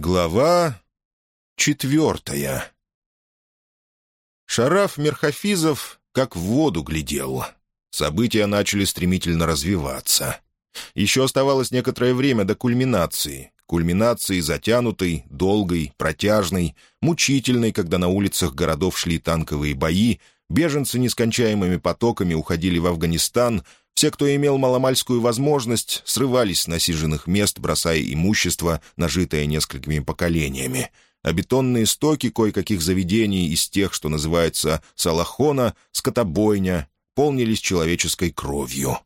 Глава четвертая Шараф Мерхафизов как в воду глядел. События начали стремительно развиваться. Еще оставалось некоторое время до кульминации. Кульминации затянутой, долгой, протяжной, мучительной, когда на улицах городов шли танковые бои, беженцы нескончаемыми потоками уходили в Афганистан, все, кто имел маломальскую возможность, срывались с насиженных мест, бросая имущество, нажитое несколькими поколениями. А бетонные стоки кое-каких заведений из тех, что называется «салахона», «скотобойня», полнились человеческой кровью.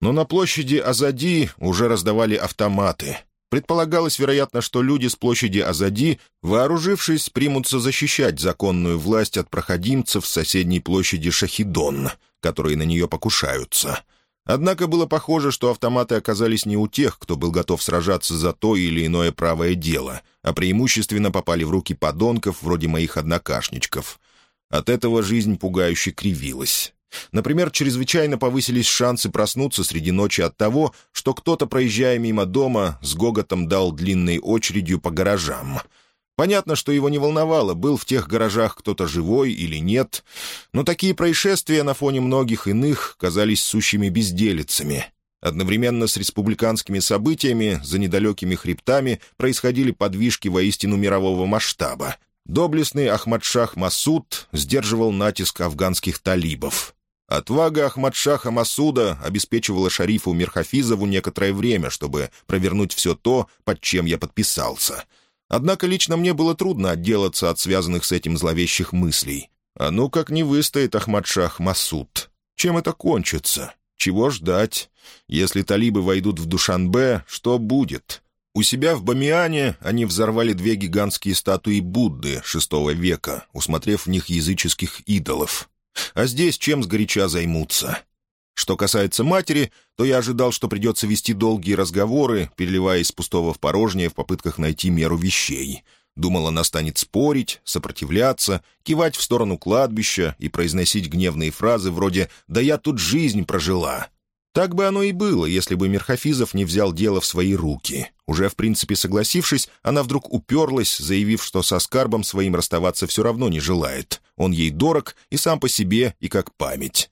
Но на площади Азади уже раздавали автоматы. Предполагалось, вероятно, что люди с площади Азади, вооружившись, примутся защищать законную власть от проходимцев с соседней площади Шахидон, которые на нее покушаются — Однако было похоже, что автоматы оказались не у тех, кто был готов сражаться за то или иное правое дело, а преимущественно попали в руки подонков вроде моих однокашничков. От этого жизнь пугающе кривилась. Например, чрезвычайно повысились шансы проснуться среди ночи от того, что кто-то, проезжая мимо дома, с гоготом дал длинной очередью по гаражам — Понятно, что его не волновало, был в тех гаражах кто-то живой или нет, но такие происшествия на фоне многих иных казались сущими безделицами. Одновременно с республиканскими событиями за недалекими хребтами происходили подвижки воистину мирового масштаба. Доблестный Ахмадшах Масуд сдерживал натиск афганских талибов. Отвага Ахмадшаха Масуда обеспечивала шарифу Мирхафизову некоторое время, чтобы провернуть все то, под чем я подписался — Однако лично мне было трудно отделаться от связанных с этим зловещих мыслей. А ну как не выстоит Ахмадшах Масуд? Чем это кончится? Чего ждать? Если талибы войдут в Душанбе, что будет? У себя в Бамиане они взорвали две гигантские статуи Будды VI века, усмотрев в них языческих идолов. А здесь чем сгоряча займутся? Что касается матери, то я ожидал, что придется вести долгие разговоры, переливая из пустого в порожнее в попытках найти меру вещей. Думал, она станет спорить, сопротивляться, кивать в сторону кладбища и произносить гневные фразы вроде «Да я тут жизнь прожила». Так бы оно и было, если бы Мерхофизов не взял дело в свои руки. Уже, в принципе, согласившись, она вдруг уперлась, заявив, что со Скарбом своим расставаться все равно не желает. Он ей дорог и сам по себе, и как память.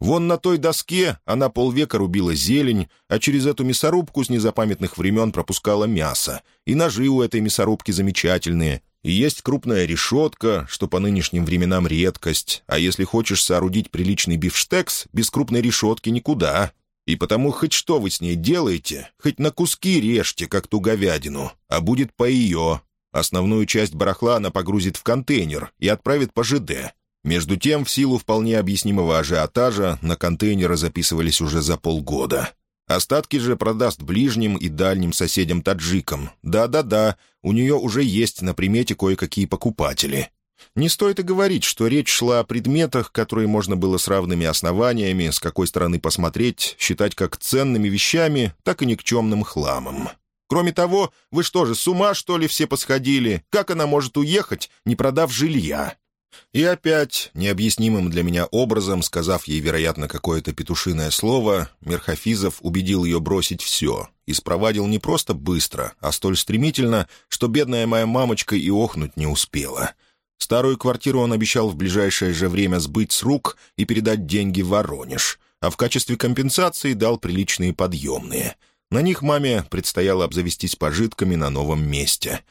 Вон на той доске она полвека рубила зелень, а через эту мясорубку с незапамятных времен пропускала мясо. И ножи у этой мясорубки замечательные. И есть крупная решетка, что по нынешним временам редкость. А если хочешь соорудить приличный бифштекс, без крупной решетки никуда. И потому хоть что вы с ней делаете, хоть на куски режьте, как ту говядину, а будет по ее. Основную часть барахла она погрузит в контейнер и отправит по ЖД. Между тем, в силу вполне объяснимого ажиотажа, на контейнеры записывались уже за полгода. Остатки же продаст ближним и дальним соседям-таджикам. Да-да-да, у нее уже есть на примете кое-какие покупатели. Не стоит и говорить, что речь шла о предметах, которые можно было с равными основаниями, с какой стороны посмотреть, считать как ценными вещами, так и никчемным хламом. Кроме того, вы что же, с ума, что ли, все посходили? Как она может уехать, не продав жилья? И опять, необъяснимым для меня образом, сказав ей, вероятно, какое-то петушиное слово, Мерхофизов убедил ее бросить все и спровадил не просто быстро, а столь стремительно, что бедная моя мамочка и охнуть не успела. Старую квартиру он обещал в ближайшее же время сбыть с рук и передать деньги в Воронеж, а в качестве компенсации дал приличные подъемные. На них маме предстояло обзавестись пожитками на новом месте.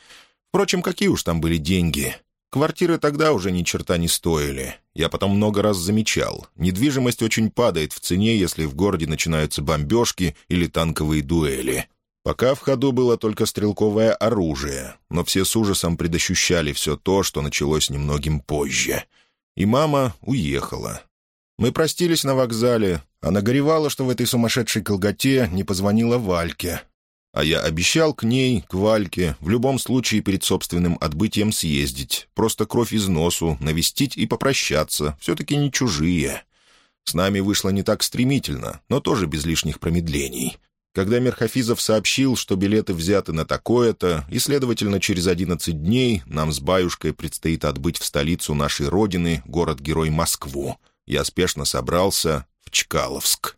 Впрочем, какие уж там были деньги — Квартиры тогда уже ни черта не стоили. Я потом много раз замечал. Недвижимость очень падает в цене, если в городе начинаются бомбежки или танковые дуэли. Пока в ходу было только стрелковое оружие, но все с ужасом предощущали все то, что началось немногим позже. И мама уехала. Мы простились на вокзале. Она горевала, что в этой сумасшедшей колготе не позвонила Вальке, а я обещал к ней, к Вальке, в любом случае перед собственным отбытием съездить, просто кровь из носу, навестить и попрощаться, все-таки не чужие. С нами вышло не так стремительно, но тоже без лишних промедлений. Когда Мерхофизов сообщил, что билеты взяты на такое-то, и, следовательно, через одиннадцать дней нам с Баюшкой предстоит отбыть в столицу нашей родины, город-герой Москву, я спешно собрался в Чкаловск.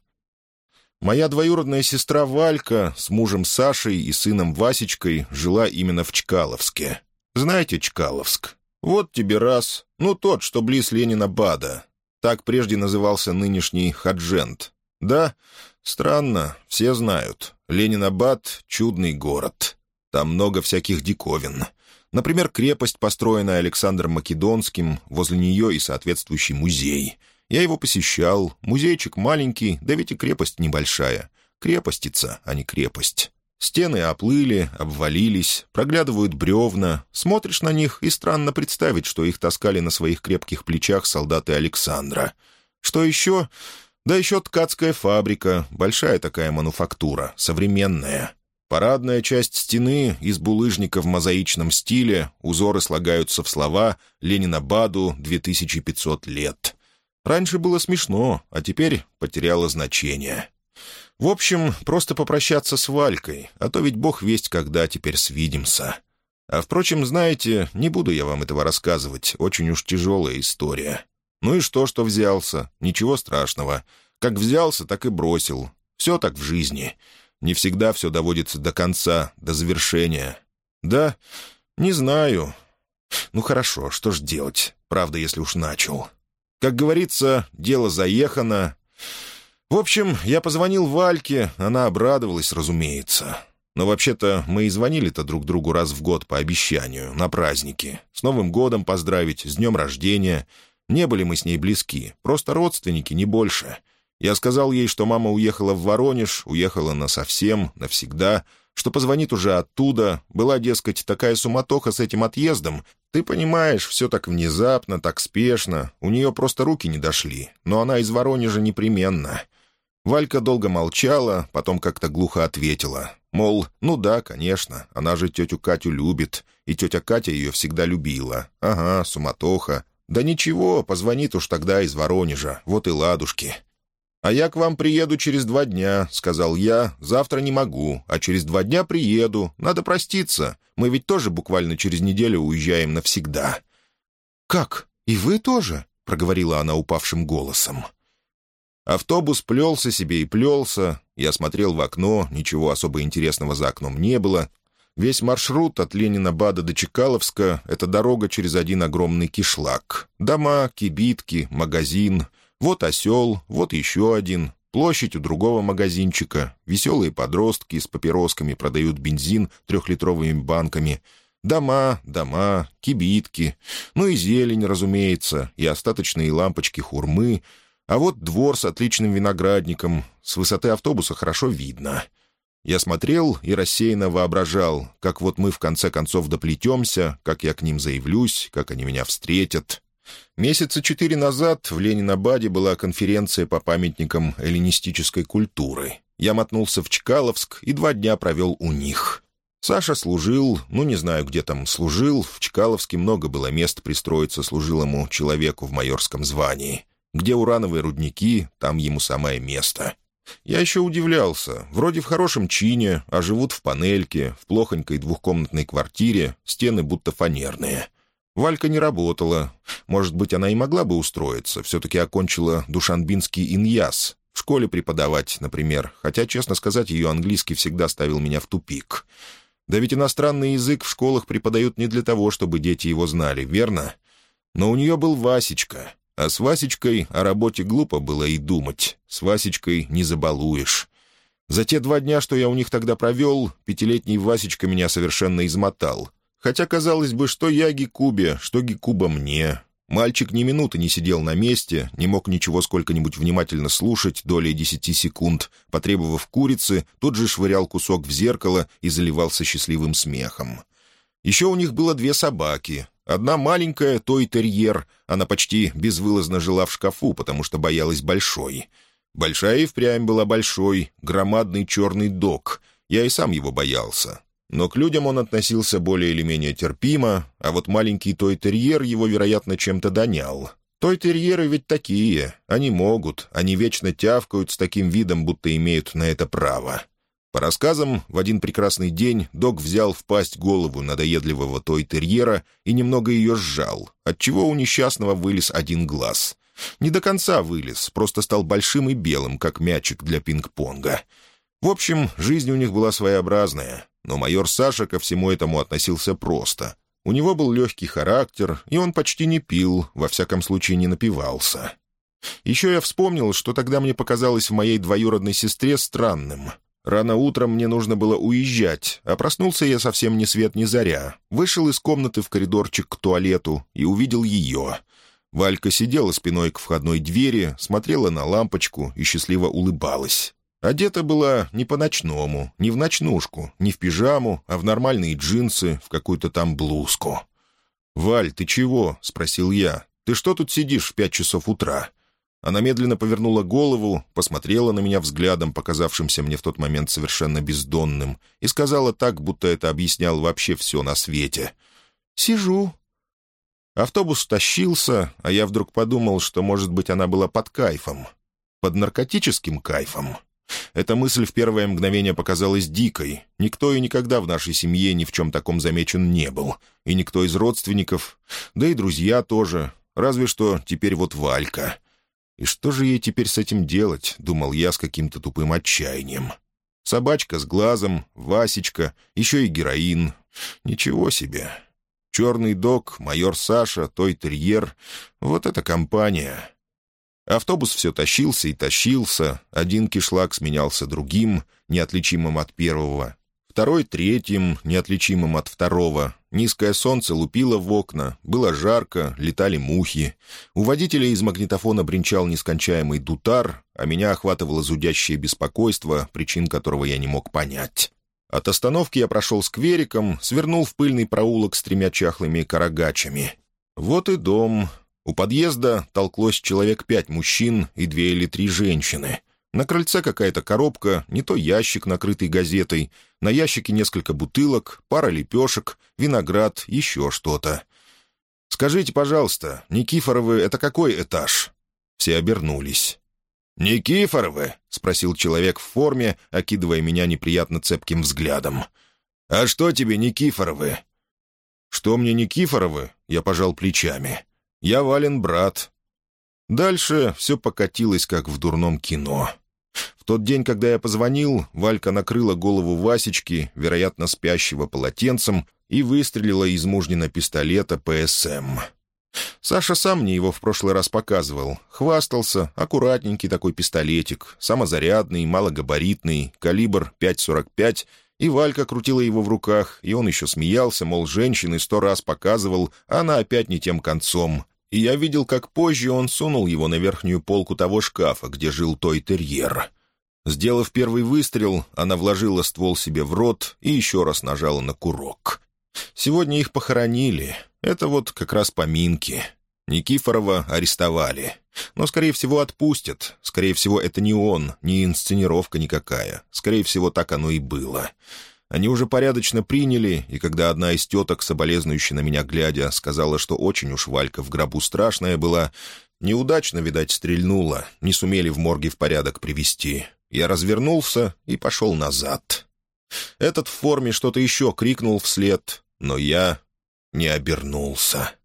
Моя двоюродная сестра Валька с мужем Сашей и сыном Васечкой жила именно в Чкаловске. Знаете Чкаловск? Вот тебе раз. Ну, тот, что близ Ленина-Бада. Так прежде назывался нынешний Хаджент. Да, странно, все знают. Ленинабад — чудный город. Там много всяких диковин. Например, крепость, построенная Александром Македонским, возле нее и соответствующий музей. Я его посещал. Музейчик маленький, да ведь и крепость небольшая. Крепостица, а не крепость. Стены оплыли, обвалились, проглядывают бревна. Смотришь на них, и странно представить, что их таскали на своих крепких плечах солдаты Александра. Что еще? Да еще ткацкая фабрика, большая такая мануфактура, современная. Парадная часть стены из булыжника в мозаичном стиле, узоры слагаются в слова «Ленинабаду 2500 лет». Раньше было смешно, а теперь потеряло значение. В общем, просто попрощаться с Валькой, а то ведь бог весть, когда теперь свидимся. А впрочем, знаете, не буду я вам этого рассказывать, очень уж тяжелая история. Ну и что, что взялся? Ничего страшного. Как взялся, так и бросил. Все так в жизни. Не всегда все доводится до конца, до завершения. Да, не знаю. Ну хорошо, что ж делать, правда, если уж начал. Как говорится, дело заехано. В общем, я позвонил Вальке, она обрадовалась, разумеется. Но вообще-то мы и звонили-то друг другу раз в год по обещанию, на праздники. С Новым годом поздравить, с днем рождения. Не были мы с ней близки, просто родственники, не больше. Я сказал ей, что мама уехала в Воронеж, уехала насовсем, навсегда, что позвонит уже оттуда. Была, дескать, такая суматоха с этим отъездом. Ты понимаешь, все так внезапно, так спешно. У нее просто руки не дошли. Но она из Воронежа непременно. Валька долго молчала, потом как-то глухо ответила. Мол, ну да, конечно, она же тетю Катю любит, и тетя Катя ее всегда любила. Ага, суматоха. Да ничего, позвонит уж тогда из Воронежа, вот и ладушки. «А я к вам приеду через два дня», — сказал я. «Завтра не могу, а через два дня приеду. Надо проститься. Мы ведь тоже буквально через неделю уезжаем навсегда». «Как? И вы тоже?» — проговорила она упавшим голосом. Автобус плелся себе и плелся. Я смотрел в окно, ничего особо интересного за окном не было. Весь маршрут от Ленина-Бада до Чекаловска — это дорога через один огромный кишлак. Дома, кибитки, магазин — вот осел, вот еще один. Площадь у другого магазинчика. Веселые подростки с папиросками продают бензин трехлитровыми банками. Дома, дома, кибитки. Ну и зелень, разумеется, и остаточные лампочки хурмы. А вот двор с отличным виноградником. С высоты автобуса хорошо видно. Я смотрел и рассеянно воображал, как вот мы в конце концов доплетемся, как я к ним заявлюсь, как они меня встретят. Месяца четыре назад в Ленинабаде была конференция по памятникам эллинистической культуры. Я мотнулся в Чкаловск и два дня провел у них. Саша служил, ну, не знаю, где там служил, в Чкаловске много было мест пристроиться служилому человеку в майорском звании. Где урановые рудники, там ему самое место. Я еще удивлялся. Вроде в хорошем чине, а живут в панельке, в плохонькой двухкомнатной квартире, стены будто фанерные — Валька не работала. Может быть, она и могла бы устроиться. Все-таки окончила Душанбинский иньяс. В школе преподавать, например. Хотя, честно сказать, ее английский всегда ставил меня в тупик. Да ведь иностранный язык в школах преподают не для того, чтобы дети его знали, верно? Но у нее был Васечка. А с Васечкой о работе глупо было и думать. С Васечкой не забалуешь. За те два дня, что я у них тогда провел, пятилетний Васечка меня совершенно измотал. Хотя, казалось бы, что я Гекубе, что Гекуба мне. Мальчик ни минуты не сидел на месте, не мог ничего сколько-нибудь внимательно слушать долей десяти секунд. Потребовав курицы, тут же швырял кусок в зеркало и заливался счастливым смехом. Еще у них было две собаки. Одна маленькая, той терьер. Она почти безвылазно жила в шкафу, потому что боялась большой. Большая и впрямь была большой, громадный черный дог. Я и сам его боялся. Но к людям он относился более или менее терпимо, а вот маленький той-терьер его, вероятно, чем-то донял. Той-терьеры ведь такие. Они могут, они вечно тявкают с таким видом, будто имеют на это право. По рассказам, в один прекрасный день док взял в пасть голову надоедливого той-терьера и немного ее сжал, отчего у несчастного вылез один глаз. Не до конца вылез, просто стал большим и белым, как мячик для пинг-понга. В общем, жизнь у них была своеобразная, но майор Саша ко всему этому относился просто. У него был легкий характер, и он почти не пил, во всяком случае не напивался. Еще я вспомнил, что тогда мне показалось в моей двоюродной сестре странным. Рано утром мне нужно было уезжать, а проснулся я совсем ни свет ни заря. Вышел из комнаты в коридорчик к туалету и увидел ее. Валька сидела спиной к входной двери, смотрела на лампочку и счастливо улыбалась. Одета была не по-ночному, не в ночнушку, не в пижаму, а в нормальные джинсы, в какую-то там блузку. «Валь, ты чего?» — спросил я. «Ты что тут сидишь в пять часов утра?» Она медленно повернула голову, посмотрела на меня взглядом, показавшимся мне в тот момент совершенно бездонным, и сказала так, будто это объяснял вообще все на свете. «Сижу». Автобус тащился, а я вдруг подумал, что, может быть, она была под кайфом. Под наркотическим кайфом. Эта мысль в первое мгновение показалась дикой. Никто и никогда в нашей семье ни в чем таком замечен не был. И никто из родственников, да и друзья тоже. Разве что теперь вот Валька — и что же ей теперь с этим делать, думал я с каким-то тупым отчаянием. Собачка с глазом, Васечка, еще и героин. Ничего себе. Черный док, майор Саша, той терьер. Вот эта компания. Автобус все тащился и тащился. Один кишлак сменялся другим, неотличимым от первого. Второй — третьим, неотличимым от второго. Низкое солнце лупило в окна, было жарко, летали мухи. У водителя из магнитофона бренчал нескончаемый дутар, а меня охватывало зудящее беспокойство, причин которого я не мог понять. От остановки я прошел сквериком, свернул в пыльный проулок с тремя чахлыми карагачами. Вот и дом. У подъезда толклось человек пять мужчин и две или три женщины. На крыльце какая-то коробка, не то ящик, накрытый газетой. На ящике несколько бутылок, пара лепешек, виноград, еще что-то. «Скажите, пожалуйста, Никифоровы — это какой этаж?» Все обернулись. «Никифоровы?» — спросил человек в форме, окидывая меня неприятно цепким взглядом. «А что тебе, Никифоровы?» «Что мне Никифоровы?» — я пожал плечами. «Я Вален брат». Дальше все покатилось, как в дурном кино. В тот день, когда я позвонил, Валька накрыла голову Васечки, вероятно, спящего полотенцем, и выстрелила из мужнина пистолета ПСМ. Саша сам мне его в прошлый раз показывал. Хвастался, аккуратненький такой пистолетик, самозарядный, малогабаритный, калибр 5,45, и Валька крутила его в руках, и он еще смеялся, мол, женщины сто раз показывал, а она опять не тем концом, и я видел, как позже он сунул его на верхнюю полку того шкафа, где жил той терьер. Сделав первый выстрел, она вложила ствол себе в рот и еще раз нажала на курок. Сегодня их похоронили. Это вот как раз поминки. Никифорова арестовали. Но, скорее всего, отпустят. Скорее всего, это не он, не инсценировка никакая. Скорее всего, так оно и было. Они уже порядочно приняли, и когда одна из теток, соболезнующая на меня глядя, сказала, что очень уж Валька в гробу страшная была, неудачно, видать, стрельнула, не сумели в морге в порядок привести. Я развернулся и пошел назад. Этот в форме что-то еще крикнул вслед, но я не обернулся.